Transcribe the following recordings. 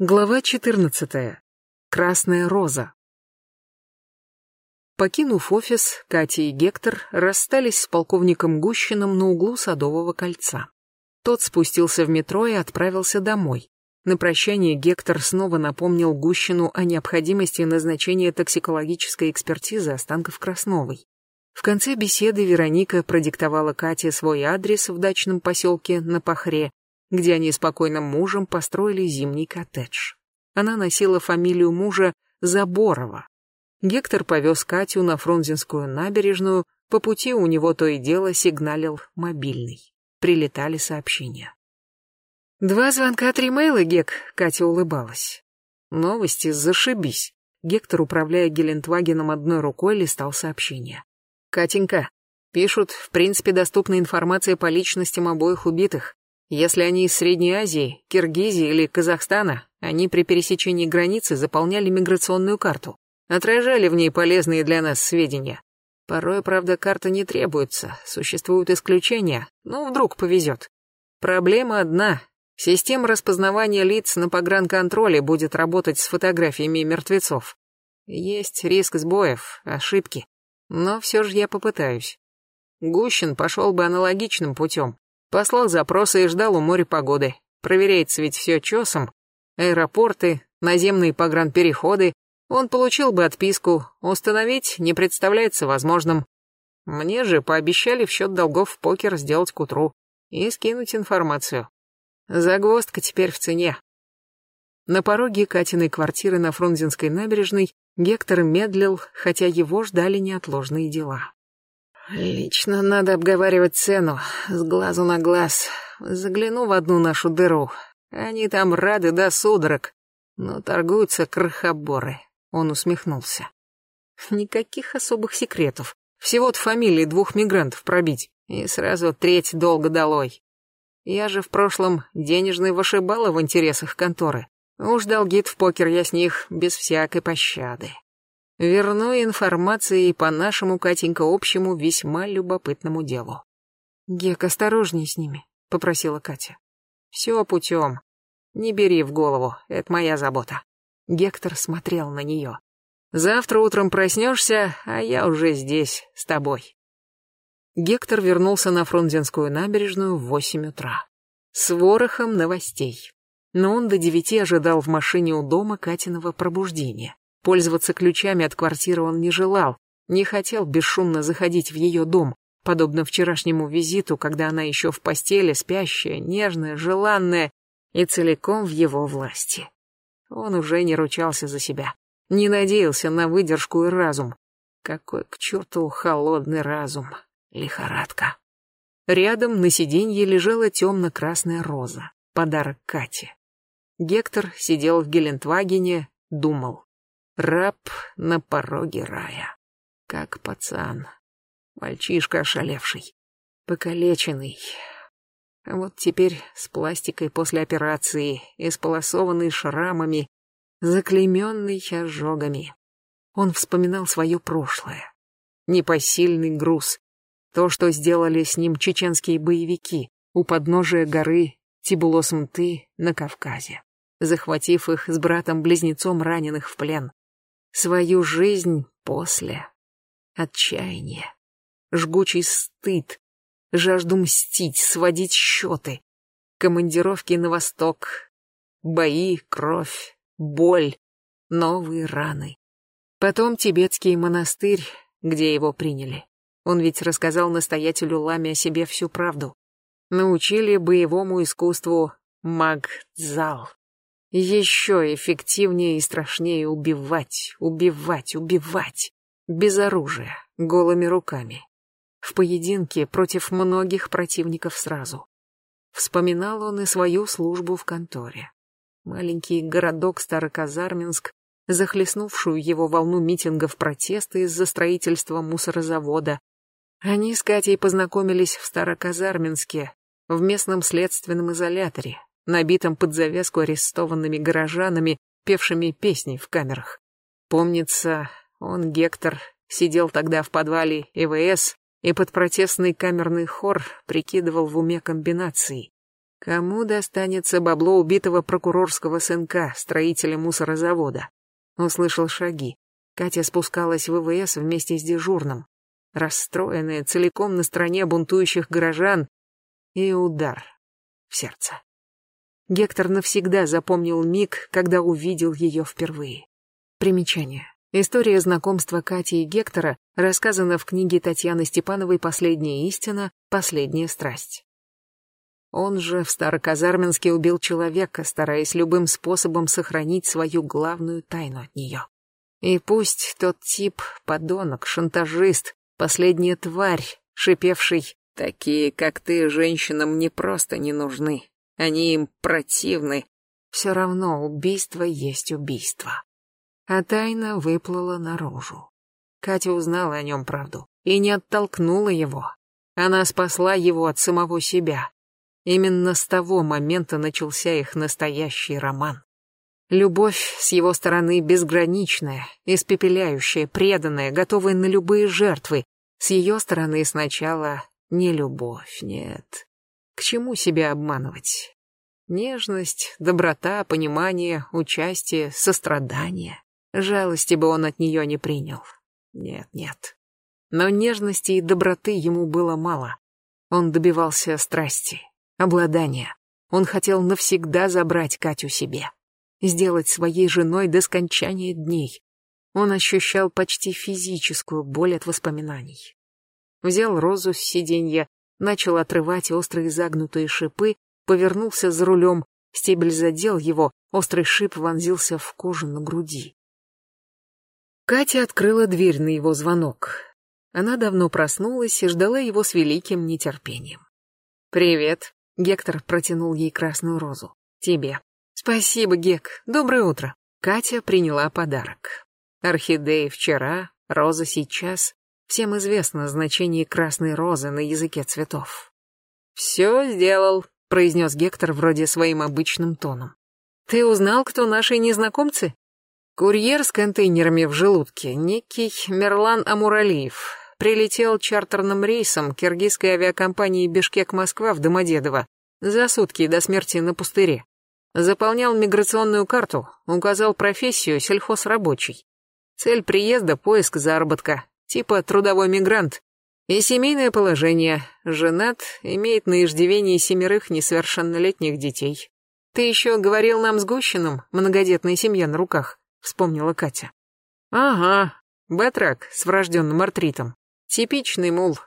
Глава 14. Красная роза. Покинув офис, Катя и Гектор расстались с полковником Гущиным на углу Садового кольца. Тот спустился в метро и отправился домой. На прощание Гектор снова напомнил Гущину о необходимости назначения токсикологической экспертизы останков Красновой. В конце беседы Вероника продиктовала Кате свой адрес в дачном поселке на Пахре где они с покойным мужем построили зимний коттедж. Она носила фамилию мужа Заборова. Гектор повез Катю на Фрунзенскую набережную, по пути у него то и дело сигналил мобильный. Прилетали сообщения. «Два звонка, три мейла, Гек», — Катя улыбалась. «Новости, зашибись». Гектор, управляя Гелендвагеном одной рукой, листал сообщения. «Катенька, пишут, в принципе, доступна информация по личностям обоих убитых. Если они из Средней Азии, Киргизии или Казахстана, они при пересечении границы заполняли миграционную карту, отражали в ней полезные для нас сведения. Порой, правда, карта не требуется, существуют исключения, но вдруг повезет. Проблема одна. Система распознавания лиц на погранконтроле будет работать с фотографиями мертвецов. Есть риск сбоев, ошибки. Но все же я попытаюсь. Гущин пошел бы аналогичным путем. Послал запросы и ждал у моря погоды. Проверяется ведь все чесом. Аэропорты, наземные погранпереходы. Он получил бы отписку. Установить не представляется возможным. Мне же пообещали в счет долгов в покер сделать к утру и скинуть информацию. Загвоздка теперь в цене. На пороге Катиной квартиры на Фрунзенской набережной Гектор медлил, хотя его ждали неотложные дела. Лично надо обговаривать цену, с глазу на глаз. Загляну в одну нашу дыру. Они там рады до судорог, но торгуются крохоборы. Он усмехнулся. Никаких особых секретов. Всего-то фамилии двух мигрантов пробить, и сразу треть долго долой. Я же в прошлом денежный вышибала в интересах конторы. Уж долги в покер я с них без всякой пощады. Верну информации по нашему, Катенька, общему весьма любопытному делу. Гек, осторожней с ними, попросила Катя. Все путем. Не бери в голову, это моя забота. Гектор смотрел на нее. Завтра утром проснешься, а я уже здесь, с тобой. Гектор вернулся на Фрунзенскую набережную в восемь утра. С ворохом новостей. Но он до девяти ожидал в машине у дома Катиного пробуждения. Пользоваться ключами от квартиры он не желал, не хотел бесшумно заходить в ее дом, подобно вчерашнему визиту, когда она еще в постели, спящая, нежная, желанная и целиком в его власти. Он уже не ручался за себя, не надеялся на выдержку и разум. Какой к черту холодный разум, лихорадка. Рядом на сиденье лежала темно-красная роза, подарок Кате. Гектор сидел в Гелендвагене, думал. Раб на пороге рая. Как пацан. Мальчишка ошалевший. Покалеченный. Вот теперь с пластикой после операции, исполосованный шрамами, заклейменный ожогами. Он вспоминал свое прошлое. Непосильный груз. То, что сделали с ним чеченские боевики у подножия горы Тибулос-Мты на Кавказе, захватив их с братом-близнецом раненых в плен свою жизнь после. Отчаяние, жгучий стыд, жажду мстить, сводить счеты, командировки на восток, бои, кровь, боль, новые раны. Потом тибетский монастырь, где его приняли. Он ведь рассказал настоятелю Ламе о себе всю правду. Научили боевому искусству Магдзал. Еще эффективнее и страшнее убивать, убивать, убивать. Без оружия, голыми руками. В поединке против многих противников сразу. Вспоминал он и свою службу в конторе. Маленький городок Староказарминск, захлестнувшую его волну митингов протеста из-за строительства мусорозавода. Они с Катей познакомились в Староказарминске, в местном следственном изоляторе, набитом под завязку арестованными горожанами, певшими песни в камерах. Помнится, он, Гектор, сидел тогда в подвале ЭВС и под протестный камерный хор прикидывал в уме комбинации. Кому достанется бабло убитого прокурорского сынка, строителя мусорозавода? Услышал шаги. Катя спускалась в ВВС вместе с дежурным. Расстроенная, целиком на стороне бунтующих горожан. И удар в сердце. Гектор навсегда запомнил миг, когда увидел ее впервые. Примечание. История знакомства Кати и Гектора рассказана в книге Татьяны Степановой «Последняя истина. Последняя страсть». Он же в Староказарминске убил человека, стараясь любым способом сохранить свою главную тайну от нее. И пусть тот тип, подонок, шантажист, последняя тварь, шипевший «Такие, как ты, женщинам не просто не нужны, они им противны. Все равно убийство есть убийство. А тайна выплыла наружу. Катя узнала о нем правду и не оттолкнула его. Она спасла его от самого себя. Именно с того момента начался их настоящий роман. Любовь с его стороны безграничная, испепеляющая, преданная, готовая на любые жертвы. С ее стороны сначала не любовь, нет. К чему себя обманывать? Нежность, доброта, понимание, участие, сострадание. Жалости бы он от нее не принял. Нет, нет. Но нежности и доброты ему было мало. Он добивался страсти, обладания. Он хотел навсегда забрать Катю себе. Сделать своей женой до скончания дней. Он ощущал почти физическую боль от воспоминаний. Взял розу с сиденья, начал отрывать острые загнутые шипы, повернулся за рулем, стебель задел его, острый шип вонзился в кожу на груди. Катя открыла дверь на его звонок. Она давно проснулась и ждала его с великим нетерпением. «Привет», — Гектор протянул ей красную розу. «Тебе». «Спасибо, Гек. Доброе утро». Катя приняла подарок. Орхидеи вчера, роза сейчас. Всем известно значение красной розы на языке цветов. «Все сделал», — произнес Гектор вроде своим обычным тоном. «Ты узнал, кто наши незнакомцы?» Курьер с контейнерами в желудке, некий Мерлан Амуралиев, прилетел чартерным рейсом киргизской авиакомпании «Бишкек-Москва» в Домодедово за сутки до смерти на пустыре. Заполнял миграционную карту, указал профессию сельхозрабочий. Цель приезда — поиск заработка, типа трудовой мигрант. И семейное положение. Женат, имеет на иждивении семерых несовершеннолетних детей. Ты еще говорил нам с Гущиным, многодетная семья на руках, вспомнила Катя. Ага, Бэтрак с врожденным артритом. Типичный мул.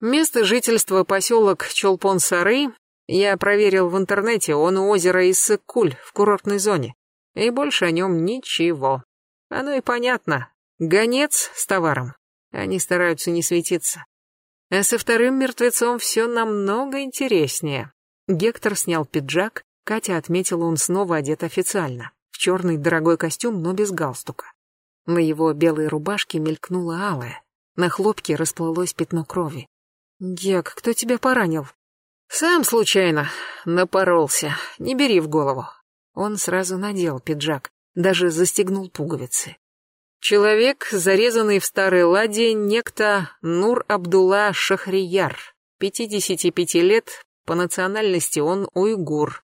Место жительства поселок Чолпон-Сары. Я проверил в интернете, он у озера Иссык-Куль в курортной зоне. И больше о нем ничего. Оно и понятно. Гонец с товаром. Они стараются не светиться. А со вторым мертвецом все намного интереснее. Гектор снял пиджак, Катя отметила, он снова одет официально, в черный дорогой костюм, но без галстука. На его белой рубашке мелькнула алая, на хлопке расплылось пятно крови. «Гек, кто тебя поранил?» «Сам случайно. Напоролся. Не бери в голову». Он сразу надел пиджак, даже застегнул пуговицы. Человек, зарезанный в старой ладе, некто Нур Абдулла Шахрияр, 55 лет, по национальности он уйгур.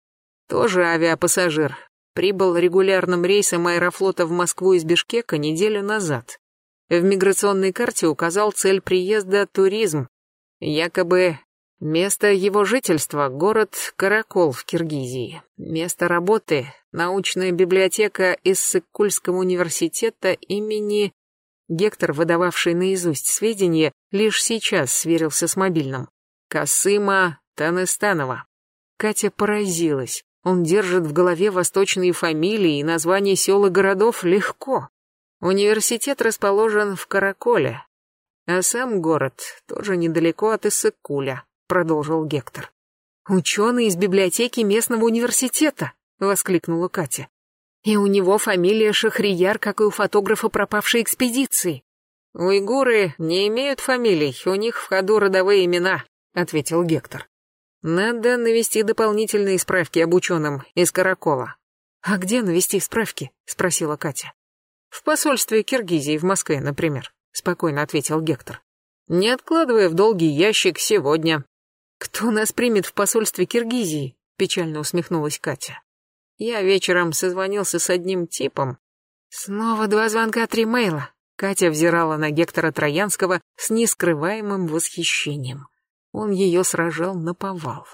Тоже авиапассажир. Прибыл регулярным рейсом аэрофлота в Москву из Бишкека неделю назад. В миграционной карте указал цель приезда туризм. Якобы Место его жительства – город Каракол в Киргизии. Место работы – научная библиотека Иссык-Кульского университета имени... Гектор, выдававший наизусть сведения, лишь сейчас сверился с мобильным. Касыма Танестанова. Катя поразилась. Он держит в голове восточные фамилии и названия сел и городов легко. Университет расположен в Караколе, а сам город тоже недалеко от Иссык-Куля. — продолжил Гектор. «Ученый из библиотеки местного университета!» — воскликнула Катя. «И у него фамилия Шахрияр, как и у фотографа пропавшей экспедиции». «Уйгуры не имеют фамилий, у них в ходу родовые имена», — ответил Гектор. «Надо навести дополнительные справки об ученом из Каракола». «А где навести справки?» — спросила Катя. «В посольстве Киргизии в Москве, например», — спокойно ответил Гектор. «Не откладывая в долгий ящик сегодня. Кто нас примет в посольстве Киргизии? печально усмехнулась Катя. Я вечером созвонился с одним типом. Снова два звонка, три мейла. Катя взирала на Гектора Троянского с нескрываемым восхищением. Он ее сражал на повал.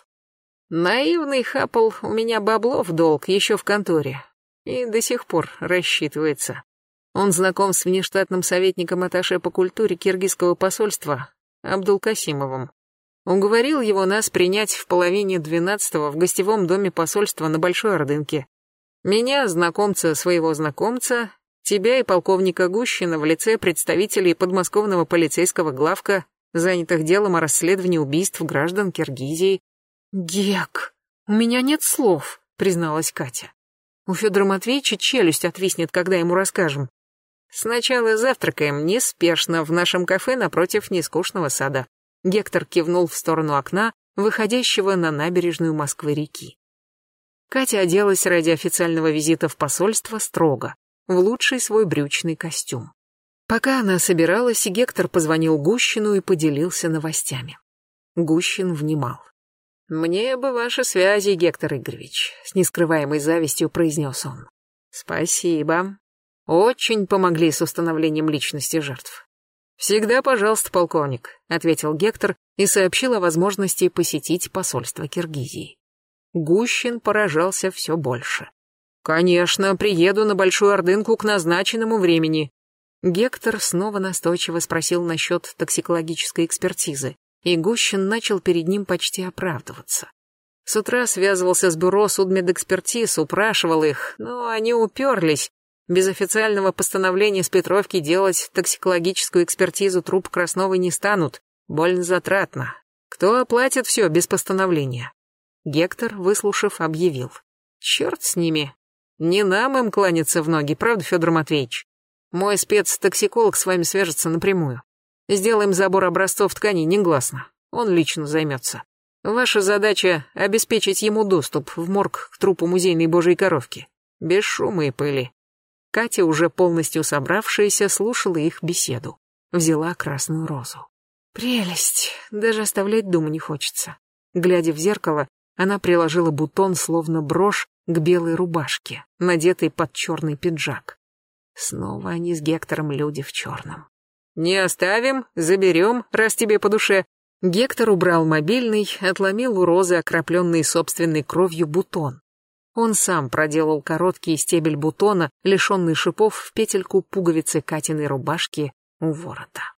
Наивный хапал у меня бабло в долг еще в конторе. И до сих пор рассчитывается. Он знаком с внештатным советником Аташе по культуре киргизского посольства Абдулкасимовым. Уговорил его нас принять в половине двенадцатого в гостевом доме посольства на Большой Ордынке. Меня, знакомца своего знакомца, тебя и полковника Гущина в лице представителей подмосковного полицейского главка, занятых делом о расследовании убийств граждан Киргизии. «Гек, у меня нет слов», — призналась Катя. «У Федора Матвеевича челюсть отвиснет, когда ему расскажем. Сначала завтракаем неспешно в нашем кафе напротив нескучного сада. Гектор кивнул в сторону окна, выходящего на набережную Москвы-реки. Катя оделась ради официального визита в посольство строго, в лучший свой брючный костюм. Пока она собиралась, Гектор позвонил Гущину и поделился новостями. Гущин внимал. «Мне бы ваши связи, Гектор Игоревич», — с нескрываемой завистью произнес он. «Спасибо. Очень помогли с установлением личности жертв. «Всегда пожалуйста, полковник», — ответил Гектор и сообщил о возможности посетить посольство Киргизии. Гущин поражался все больше. «Конечно, приеду на Большую Ордынку к назначенному времени». Гектор снова настойчиво спросил насчет токсикологической экспертизы, и Гущин начал перед ним почти оправдываться. С утра связывался с бюро судмедэкспертиз, упрашивал их, но они уперлись, без официального постановления с Петровки делать токсикологическую экспертизу труп Красновой не станут. Больно затратно. Кто оплатит все без постановления? Гектор, выслушав, объявил. Черт с ними. Не нам им кланяться в ноги, правда, Федор Матвеевич? Мой спецтоксиколог с вами свяжется напрямую. Сделаем забор образцов тканей негласно. Он лично займется. Ваша задача — обеспечить ему доступ в морг к трупу музейной божьей коровки. Без шума и пыли. Катя, уже полностью собравшаяся, слушала их беседу. Взяла красную розу. Прелесть, даже оставлять дом не хочется. Глядя в зеркало, она приложила бутон, словно брошь, к белой рубашке, надетой под черный пиджак. Снова они с Гектором люди в черном. «Не оставим, заберем, раз тебе по душе». Гектор убрал мобильный, отломил у розы окропленный собственной кровью бутон. Он сам проделал короткий стебель бутона, лишенный шипов, в петельку пуговицы Катиной рубашки у ворота.